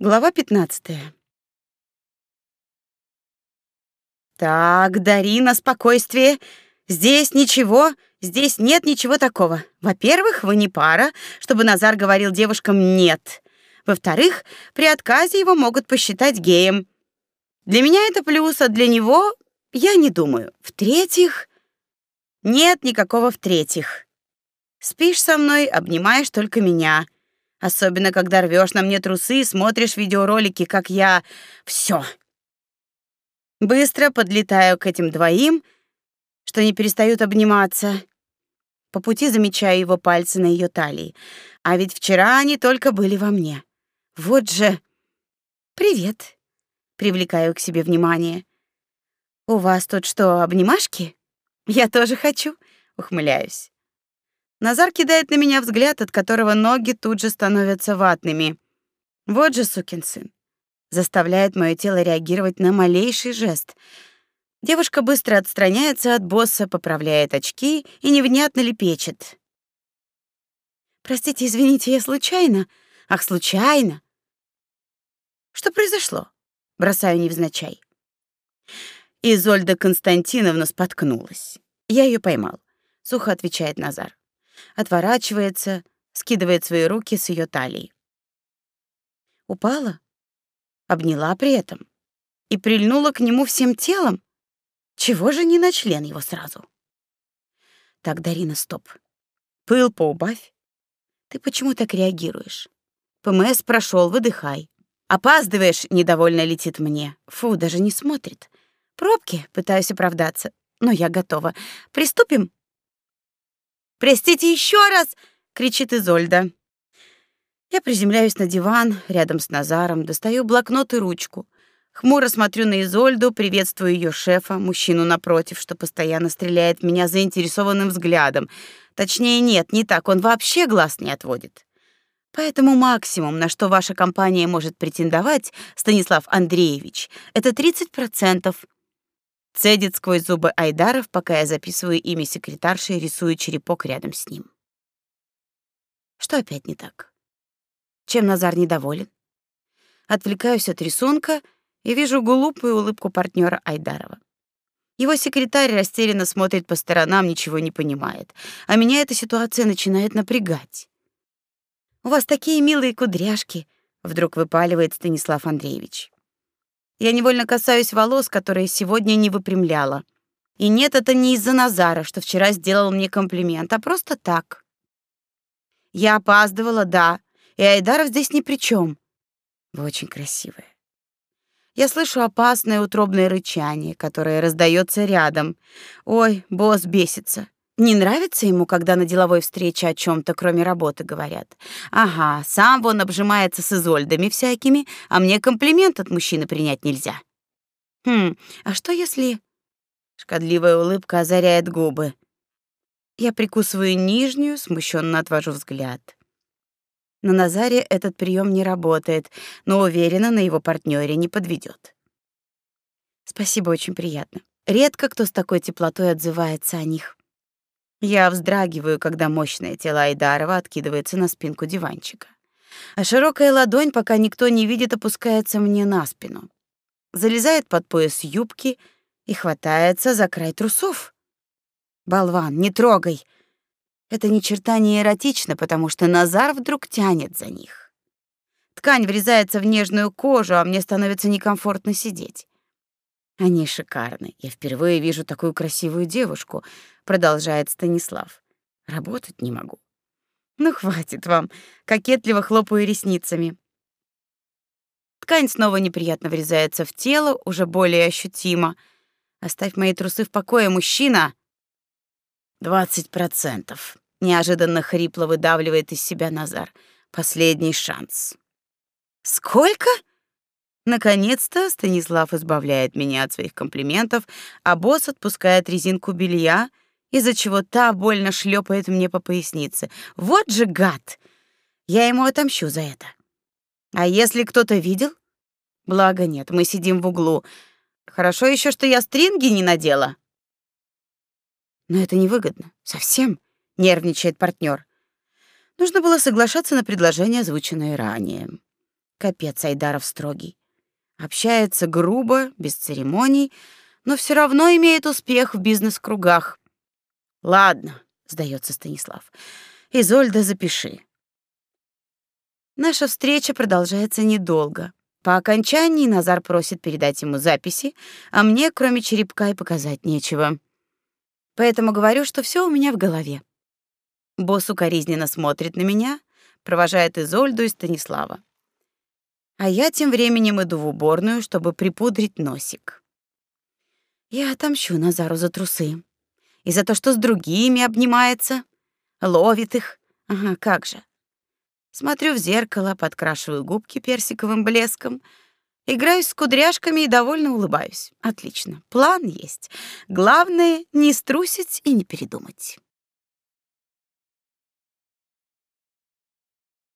Глава 15. Так, Дарина, спокойствие. Здесь ничего, здесь нет ничего такого. Во-первых, вы не пара, чтобы Назар говорил девушкам нет. Во-вторых, при отказе его могут посчитать геем. Для меня это плюс, а для него я не думаю. В-третьих, нет никакого в-третьих. Спишь со мной, обнимаешь только меня. Особенно, когда рвешь на мне трусы и смотришь видеоролики, как я... Все. Быстро подлетаю к этим двоим, что не перестают обниматься. По пути замечаю его пальцы на ее талии. А ведь вчера они только были во мне. Вот же... Привет. Привлекаю к себе внимание. У вас тут что, обнимашки? Я тоже хочу, ухмыляюсь. Назар кидает на меня взгляд, от которого ноги тут же становятся ватными. Вот же сукин сын. Заставляет мое тело реагировать на малейший жест. Девушка быстро отстраняется от босса, поправляет очки и невнятно лепечет. Простите, извините, я случайно. Ах, случайно. Что произошло? Бросаю невзначай. Изольда Константиновна споткнулась. Я ее поймал. Сухо отвечает Назар отворачивается, скидывает свои руки с ее талии. Упала, обняла при этом и прильнула к нему всем телом. Чего же не на член его сразу? Так, Дарина, стоп. Пыл поубавь. Ты почему так реагируешь? ПМС прошел, выдыхай. Опаздываешь, недовольно летит мне. Фу, даже не смотрит. Пробки, пытаюсь оправдаться. Но я готова. Приступим? «Простите еще раз!» — кричит Изольда. Я приземляюсь на диван рядом с Назаром, достаю блокнот и ручку. Хмуро смотрю на Изольду, приветствую ее шефа, мужчину напротив, что постоянно стреляет меня заинтересованным взглядом. Точнее, нет, не так, он вообще глаз не отводит. Поэтому максимум, на что ваша компания может претендовать, Станислав Андреевич, это 30%. Цедит сквозь зубы Айдаров, пока я записываю имя секретарши и рисую черепок рядом с ним. Что опять не так? Чем Назар недоволен? Отвлекаюсь от рисунка и вижу глупую улыбку партнера Айдарова. Его секретарь растерянно смотрит по сторонам, ничего не понимает, а меня эта ситуация начинает напрягать. У вас такие милые кудряшки, вдруг выпаливает Станислав Андреевич. Я невольно касаюсь волос, которые сегодня не выпрямляла. И нет, это не из-за Назара, что вчера сделал мне комплимент, а просто так. Я опаздывала, да, и Айдаров здесь ни при чем. Вы очень красивая. Я слышу опасное утробное рычание, которое раздается рядом. Ой, босс бесится. Не нравится ему, когда на деловой встрече о чем то кроме работы, говорят. Ага, сам вон обжимается с изольдами всякими, а мне комплимент от мужчины принять нельзя. Хм, а что если... Шкодливая улыбка озаряет губы. Я прикусываю нижнюю, смущенно отвожу взгляд. На Назаре этот прием не работает, но уверена, на его партнере не подведет. Спасибо, очень приятно. Редко кто с такой теплотой отзывается о них. Я вздрагиваю, когда мощное тело Айдарова откидывается на спинку диванчика. А широкая ладонь, пока никто не видит, опускается мне на спину. Залезает под пояс юбки и хватается за край трусов. Болван, не трогай. Это ни черта не эротично, потому что Назар вдруг тянет за них. Ткань врезается в нежную кожу, а мне становится некомфортно сидеть. Они шикарны. Я впервые вижу такую красивую девушку, продолжает Станислав. Работать не могу. Ну хватит вам, кокетливо хлопаю ресницами. Ткань снова неприятно врезается в тело, уже более ощутимо. Оставь мои трусы в покое, мужчина. Двадцать процентов. Неожиданно хрипло выдавливает из себя Назар. Последний шанс. Сколько? Наконец-то Станислав избавляет меня от своих комплиментов, а босс отпускает резинку белья, из-за чего та больно шлепает мне по пояснице. Вот же гад! Я ему отомщу за это. А если кто-то видел? Благо нет, мы сидим в углу. Хорошо еще, что я стринги не надела. Но это невыгодно. Совсем, нервничает партнер. Нужно было соглашаться на предложение, озвученное ранее. Капец Айдаров строгий. Общается грубо, без церемоний, но все равно имеет успех в бизнес-кругах. Ладно, сдается Станислав. Изольда, запиши. Наша встреча продолжается недолго. По окончании Назар просит передать ему записи, а мне, кроме черепка, и показать нечего. Поэтому говорю, что все у меня в голове. Босс укоризненно смотрит на меня, провожает Изольду и Станислава. А я тем временем иду в уборную, чтобы припудрить носик. Я отомщу Назару за трусы. И за то, что с другими обнимается, ловит их. Ага, как же. Смотрю в зеркало, подкрашиваю губки персиковым блеском, играюсь с кудряшками и довольно улыбаюсь. Отлично. План есть. Главное не струсить и не передумать.